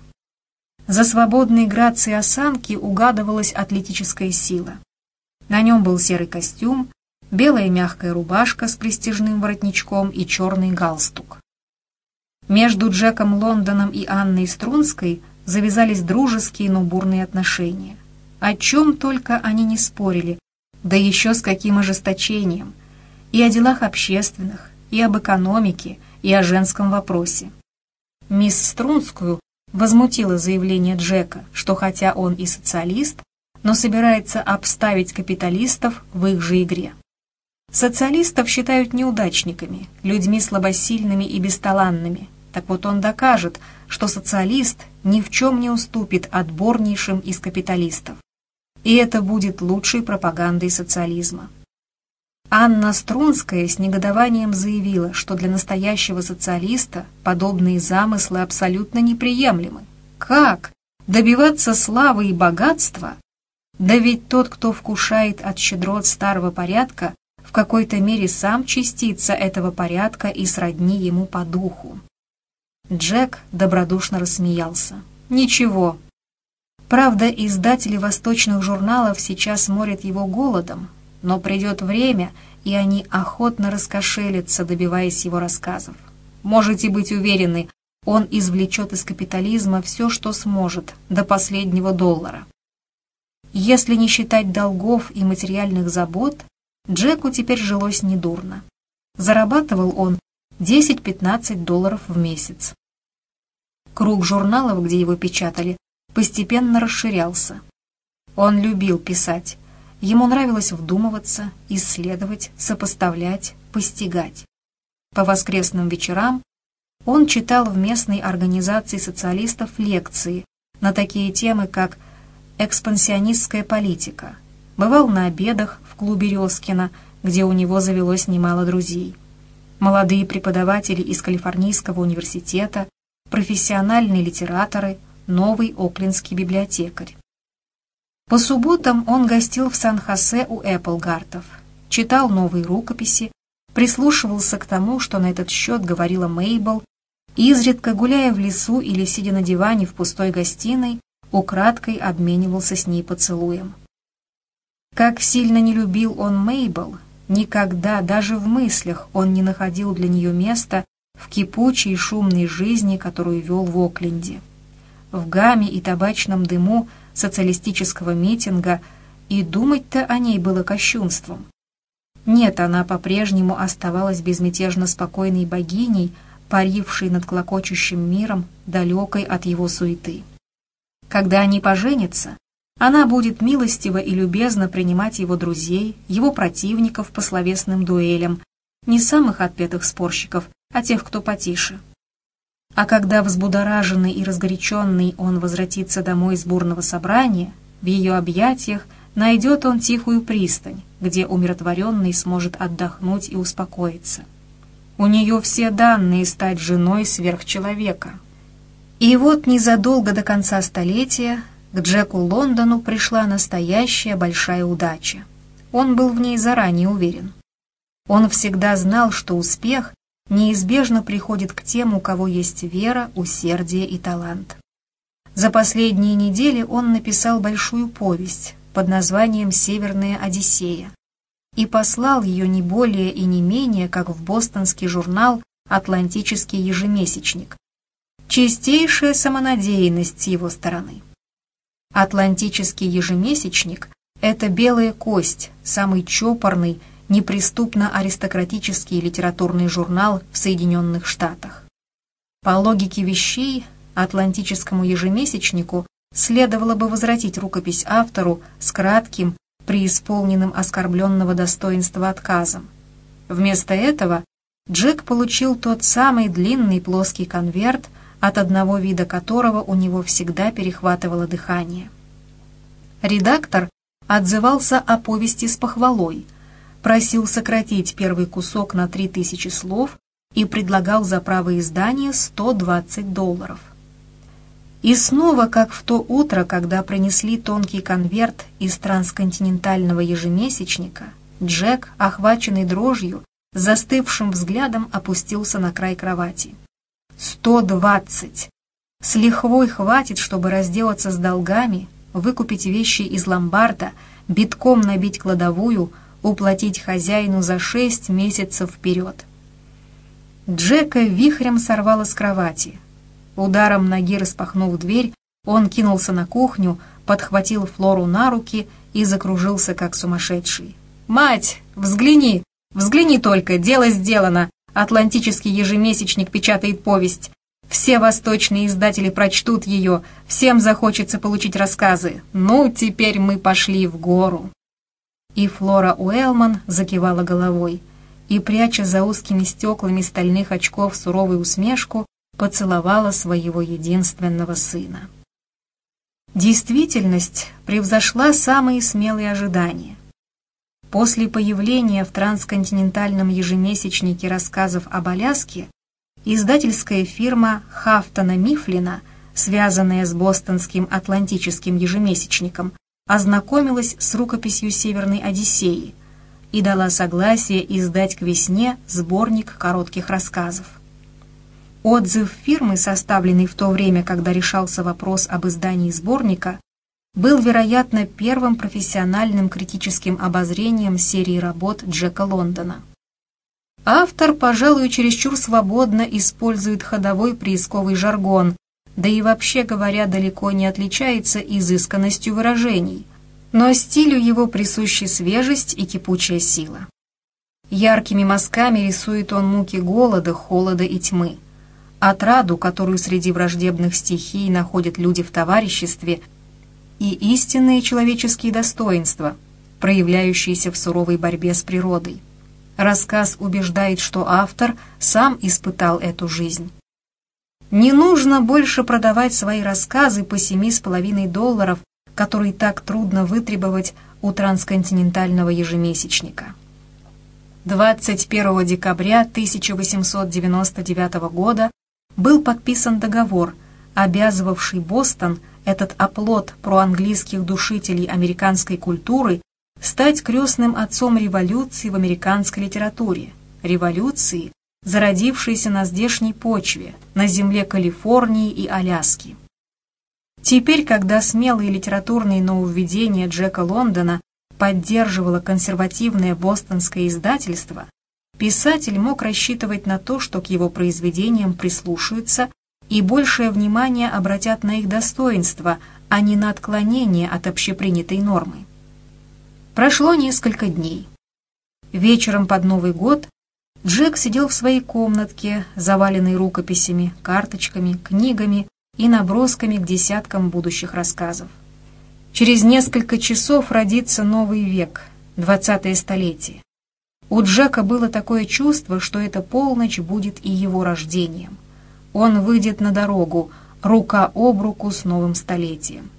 За свободной грацией осанки угадывалась атлетическая сила. На нем был серый костюм, белая мягкая рубашка с престижным воротничком и черный галстук. Между Джеком Лондоном и Анной Струнской завязались дружеские, но бурные отношения. О чем только они не спорили, да еще с каким ожесточением. И о делах общественных, и об экономике, и о женском вопросе. Мисс Струнскую возмутило заявление Джека, что хотя он и социалист, но собирается обставить капиталистов в их же игре. Социалистов считают неудачниками, людьми слабосильными и бесталанными, так вот он докажет, что социалист ни в чем не уступит отборнейшим из капиталистов. И это будет лучшей пропагандой социализма. Анна Струнская с негодованием заявила, что для настоящего социалиста подобные замыслы абсолютно неприемлемы. Как? Добиваться славы и богатства? Да ведь тот, кто вкушает от щедрот старого порядка, в какой-то мере сам частица этого порядка и сродни ему по духу. Джек добродушно рассмеялся. «Ничего. Правда, издатели восточных журналов сейчас морят его голодом, но придет время, и они охотно раскошелятся, добиваясь его рассказов. Можете быть уверены, он извлечет из капитализма все, что сможет, до последнего доллара. Если не считать долгов и материальных забот, Джеку теперь жилось недурно. Зарабатывал он 10-15 долларов в месяц. Круг журналов, где его печатали, постепенно расширялся. Он любил писать. Ему нравилось вдумываться, исследовать, сопоставлять, постигать. По воскресным вечерам он читал в местной организации социалистов лекции на такие темы, как экспансионистская политика. Бывал на обедах в клубе Резкина, где у него завелось немало друзей. Молодые преподаватели из Калифорнийского университета, профессиональные литераторы, новый оклинский библиотекарь. По субботам он гостил в Сан-Хосе у Эпплгартов, читал новые рукописи, прислушивался к тому, что на этот счет говорила Мейбл, изредка гуляя в лесу или сидя на диване в пустой гостиной, украдкой обменивался с ней поцелуем. Как сильно не любил он Мейбл, Никогда, даже в мыслях, он не находил для нее места в кипучей шумной жизни, которую вел в Окленде. В гамме и табачном дыму социалистического митинга и думать-то о ней было кощунством. Нет, она по-прежнему оставалась безмятежно спокойной богиней, парившей над клокочущим миром, далекой от его суеты. Когда они поженятся, она будет милостиво и любезно принимать его друзей, его противников по словесным дуэлям, не самых отпетых спорщиков, а тех, кто потише. А когда взбудораженный и разгоряченный он возвратится домой из бурного собрания, в ее объятиях найдет он тихую пристань, где умиротворенный сможет отдохнуть и успокоиться. У нее все данные стать женой сверхчеловека. И вот незадолго до конца столетия к Джеку Лондону пришла настоящая большая удача. Он был в ней заранее уверен. Он всегда знал, что успех неизбежно приходит к тем, у кого есть вера, усердие и талант. За последние недели он написал большую повесть под названием «Северная Одиссея» и послал ее не более и не менее, как в бостонский журнал «Атлантический ежемесячник». Чистейшая самонадеянность с его стороны. Атлантический ежемесячник – это белая кость, самый чопорный, неприступно-аристократический литературный журнал в Соединенных Штатах. По логике вещей, Атлантическому ежемесячнику следовало бы возвратить рукопись автору с кратким, преисполненным оскорбленного достоинства отказом. Вместо этого Джек получил тот самый длинный плоский конверт, от одного вида которого у него всегда перехватывало дыхание. Редактор отзывался о повести с похвалой, просил сократить первый кусок на 3000 слов и предлагал за право издания 120 долларов. И снова, как в то утро, когда принесли тонкий конверт из трансконтинентального ежемесячника, Джек, охваченный дрожью, застывшим взглядом опустился на край кровати. Сто двадцать. С лихвой хватит, чтобы разделаться с долгами, выкупить вещи из ломбарда, битком набить кладовую, уплатить хозяину за шесть месяцев вперед. Джека вихрем сорвало с кровати. Ударом ноги распахнув дверь, он кинулся на кухню, подхватил Флору на руки и закружился, как сумасшедший. «Мать, взгляни! Взгляни только, дело сделано! Атлантический ежемесячник печатает повесть. Все восточные издатели прочтут ее, всем захочется получить рассказы. Ну, теперь мы пошли в гору. И Флора Уэлман закивала головой и, пряча за узкими стеклами стальных очков суровую усмешку, поцеловала своего единственного сына. Действительность превзошла самые смелые ожидания. После появления в трансконтинентальном ежемесячнике рассказов об Аляске издательская фирма Хафтона Мифлина, связанная с бостонским атлантическим ежемесячником, ознакомилась с рукописью Северной Одиссеи и дала согласие издать к весне сборник коротких рассказов. Отзыв фирмы, составленный в то время, когда решался вопрос об издании сборника, был, вероятно, первым профессиональным критическим обозрением серии работ Джека Лондона. Автор, пожалуй, чересчур свободно использует ходовой приисковый жаргон, да и вообще говоря, далеко не отличается изысканностью выражений, но стилю его присущи свежесть и кипучая сила. Яркими мазками рисует он муки голода, холода и тьмы. Отраду, которую среди враждебных стихий находят люди в товариществе – и истинные человеческие достоинства, проявляющиеся в суровой борьбе с природой. Рассказ убеждает, что автор сам испытал эту жизнь. Не нужно больше продавать свои рассказы по семи с половиной долларов, которые так трудно вытребовать у трансконтинентального ежемесячника. 21 декабря 1899 года был подписан договор, обязывавший Бостон этот оплот проанглийских душителей американской культуры стать крестным отцом революции в американской литературе, революции, зародившейся на здешней почве, на земле Калифорнии и Аляски. Теперь, когда смелые литературные нововведения Джека Лондона поддерживало консервативное бостонское издательство, писатель мог рассчитывать на то, что к его произведениям прислушаются и большее внимание обратят на их достоинства, а не на отклонение от общепринятой нормы. Прошло несколько дней. Вечером под Новый год Джек сидел в своей комнатке, заваленной рукописями, карточками, книгами и набросками к десяткам будущих рассказов. Через несколько часов родится новый век, двадцатое столетие. У Джека было такое чувство, что эта полночь будет и его рождением. Он выйдет на дорогу, рука об руку с новым столетием.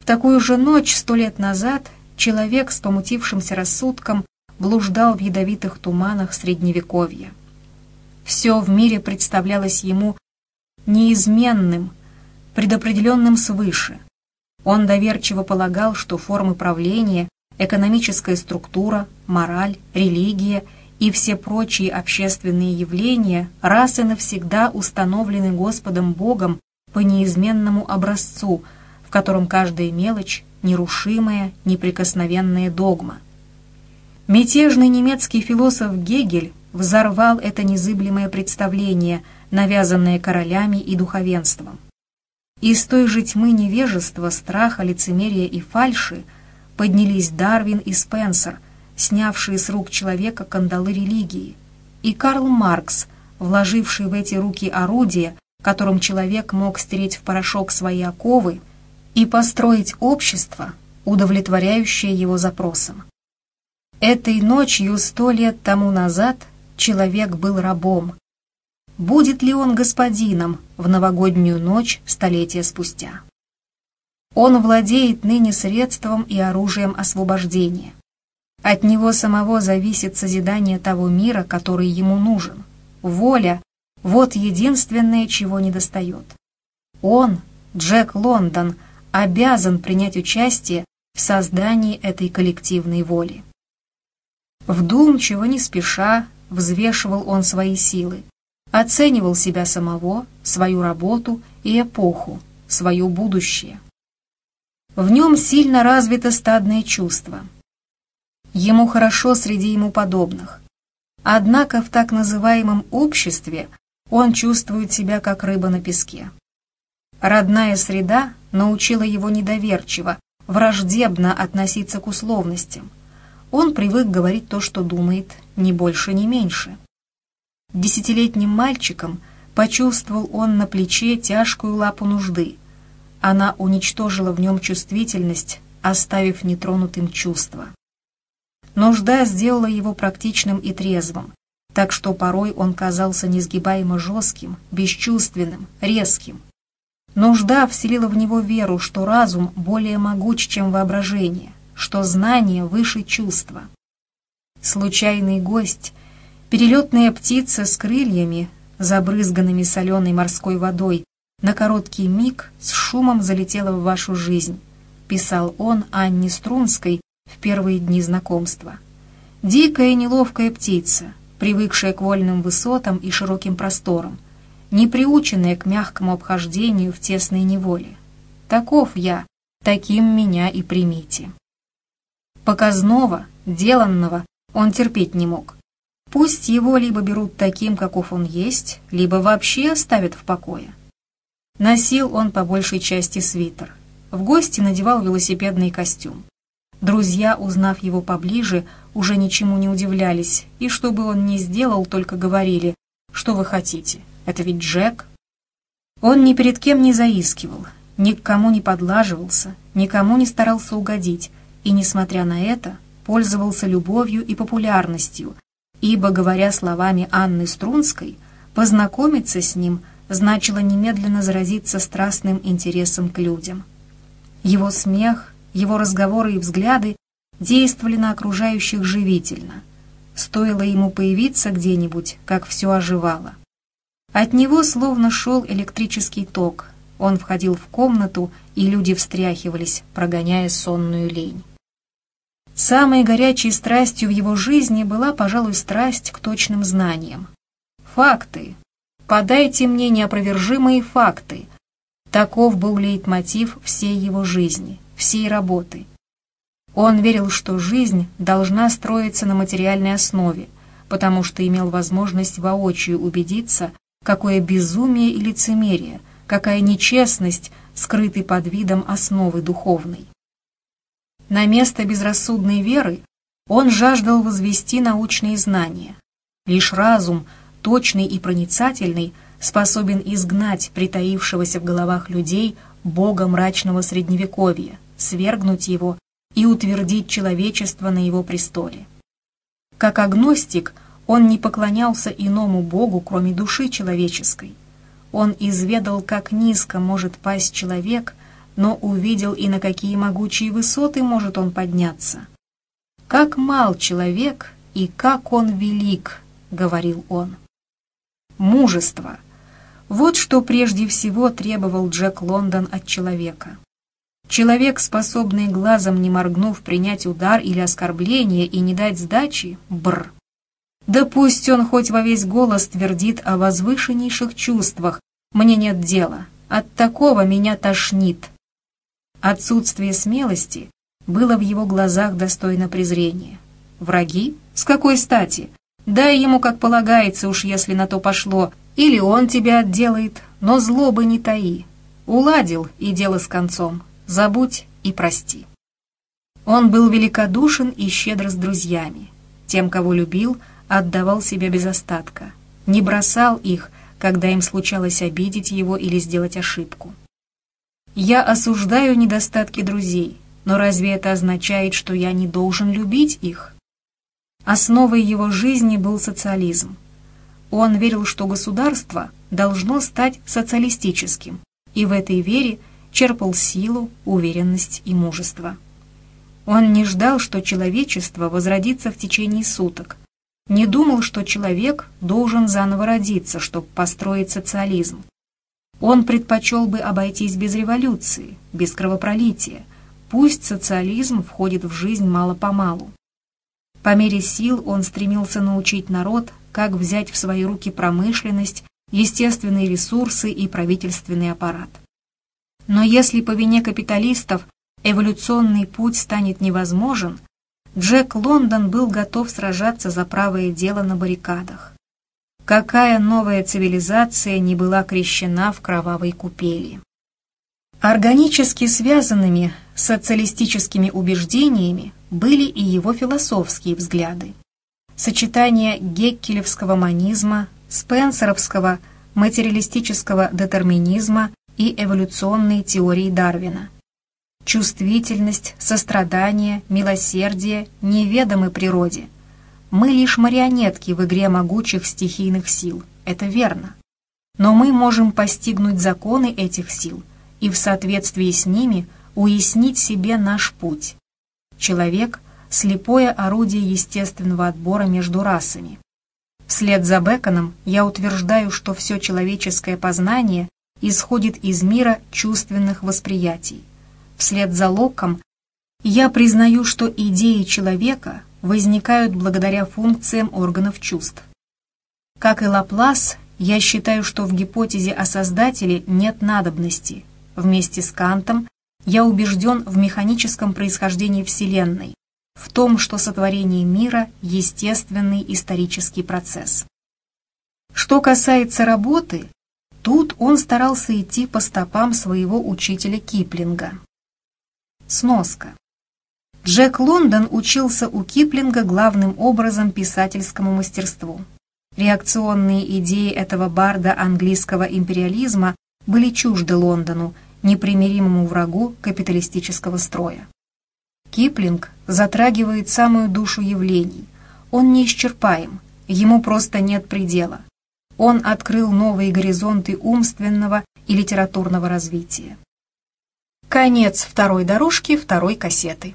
В такую же ночь сто лет назад человек с помутившимся рассудком блуждал в ядовитых туманах Средневековья. Все в мире представлялось ему неизменным, предопределенным свыше. Он доверчиво полагал, что формы правления, экономическая структура, мораль, религия и все прочие общественные явления раз и навсегда установлены Господом Богом по неизменному образцу, в котором каждая мелочь – нерушимая, неприкосновенная догма. Мятежный немецкий философ Гегель взорвал это незыблемое представление, навязанное королями и духовенством. Из той же тьмы невежества, страха, лицемерия и фальши поднялись Дарвин и Спенсер, снявшие с рук человека кандалы религии, и Карл Маркс, вложивший в эти руки орудие, которым человек мог стереть в порошок свои оковы и построить общество, удовлетворяющее его запросам. Этой ночью сто лет тому назад человек был рабом, будет ли он господином в новогоднюю ночь столетия спустя. Он владеет ныне средством и оружием освобождения. От него самого зависит созидание того мира, который ему нужен. Воля — вот единственное, чего недостает. Он, Джек Лондон, обязан принять участие в создании этой коллективной воли. Вдумчиво, не спеша, взвешивал он свои силы оценивал себя самого, свою работу и эпоху, свое будущее. В нем сильно развито стадное чувство. Ему хорошо среди ему подобных. Однако в так называемом обществе он чувствует себя как рыба на песке. Родная среда научила его недоверчиво, враждебно относиться к условностям. Он привык говорить то, что думает, ни больше, ни меньше. Десятилетним мальчиком почувствовал он на плече тяжкую лапу нужды. Она уничтожила в нем чувствительность, оставив нетронутым чувство. Нужда сделала его практичным и трезвым, так что порой он казался несгибаемо жестким, бесчувственным, резким. Нужда вселила в него веру, что разум более могуч, чем воображение, что знание выше чувства. Случайный гость Перелетная птица с крыльями, забрызганными соленой морской водой, на короткий миг с шумом залетела в вашу жизнь, писал он Анне Струнской в первые дни знакомства. Дикая неловкая птица, привыкшая к вольным высотам и широким просторам, не приученная к мягкому обхождению в тесной неволе. Таков я, таким меня и примите. Показного, деланного он терпеть не мог. Пусть его либо берут таким, каков он есть, либо вообще оставят в покое. Носил он по большей части свитер. В гости надевал велосипедный костюм. Друзья, узнав его поближе, уже ничему не удивлялись, и что бы он ни сделал, только говорили, что вы хотите, это ведь Джек. Он ни перед кем не заискивал, ни к кому не подлаживался, никому не старался угодить, и, несмотря на это, пользовался любовью и популярностью, ибо, говоря словами Анны Струнской, познакомиться с ним значило немедленно заразиться страстным интересом к людям. Его смех, его разговоры и взгляды действовали на окружающих живительно. Стоило ему появиться где-нибудь, как все оживало. От него словно шел электрический ток. Он входил в комнату, и люди встряхивались, прогоняя сонную лень. Самой горячей страстью в его жизни была, пожалуй, страсть к точным знаниям. Факты. Подайте мне неопровержимые факты. Таков был лейтмотив всей его жизни, всей работы. Он верил, что жизнь должна строиться на материальной основе, потому что имел возможность воочию убедиться, какое безумие и лицемерие, какая нечестность скрыты под видом основы духовной. На место безрассудной веры он жаждал возвести научные знания. Лишь разум, точный и проницательный, способен изгнать притаившегося в головах людей бога мрачного средневековья, свергнуть его и утвердить человечество на его престоле. Как агностик, он не поклонялся иному богу, кроме души человеческой. Он изведал, как низко может пасть человек, но увидел и на какие могучие высоты может он подняться. «Как мал человек и как он велик», — говорил он. Мужество. Вот что прежде всего требовал Джек Лондон от человека. Человек, способный глазом не моргнув принять удар или оскорбление и не дать сдачи, бр. Да пусть он хоть во весь голос твердит о возвышеннейших чувствах, мне нет дела, от такого меня тошнит. Отсутствие смелости было в его глазах достойно презрения. Враги? С какой стати? Дай ему, как полагается, уж если на то пошло, или он тебя отделает, но злобы не таи. Уладил, и дело с концом забудь и прости. Он был великодушен и щедр с друзьями. Тем, кого любил, отдавал себя без остатка. Не бросал их, когда им случалось обидеть его или сделать ошибку. Я осуждаю недостатки друзей, но разве это означает, что я не должен любить их? Основой его жизни был социализм. Он верил, что государство должно стать социалистическим, и в этой вере – черпал силу, уверенность и мужество. Он не ждал, что человечество возродится в течение суток, не думал, что человек должен заново родиться, чтобы построить социализм. Он предпочел бы обойтись без революции, без кровопролития, пусть социализм входит в жизнь мало-помалу. По мере сил он стремился научить народ, как взять в свои руки промышленность, естественные ресурсы и правительственный аппарат. Но если по вине капиталистов эволюционный путь станет невозможен, Джек Лондон был готов сражаться за правое дело на баррикадах. Какая новая цивилизация не была крещена в кровавой купели? Органически связанными социалистическими убеждениями были и его философские взгляды. Сочетание геккелевского манизма, спенсеровского материалистического детерминизма и эволюционные теории Дарвина. Чувствительность, сострадание, милосердие неведомы природе. Мы лишь марионетки в игре могучих стихийных сил, это верно. Но мы можем постигнуть законы этих сил и в соответствии с ними уяснить себе наш путь. Человек – слепое орудие естественного отбора между расами. Вслед за Беконом я утверждаю, что все человеческое познание исходит из мира чувственных восприятий. Вслед за Локом я признаю, что идеи человека возникают благодаря функциям органов чувств. Как и Лаплас, я считаю, что в гипотезе о Создателе нет надобности. Вместе с Кантом я убежден в механическом происхождении Вселенной, в том, что сотворение мира – естественный исторический процесс. Что касается работы, Тут он старался идти по стопам своего учителя Киплинга. Сноска. Джек Лондон учился у Киплинга главным образом писательскому мастерству. Реакционные идеи этого барда английского империализма были чужды Лондону, непримиримому врагу капиталистического строя. Киплинг затрагивает самую душу явлений. Он неисчерпаем, ему просто нет предела он открыл новые горизонты умственного и литературного развития. Конец второй дорожки второй кассеты.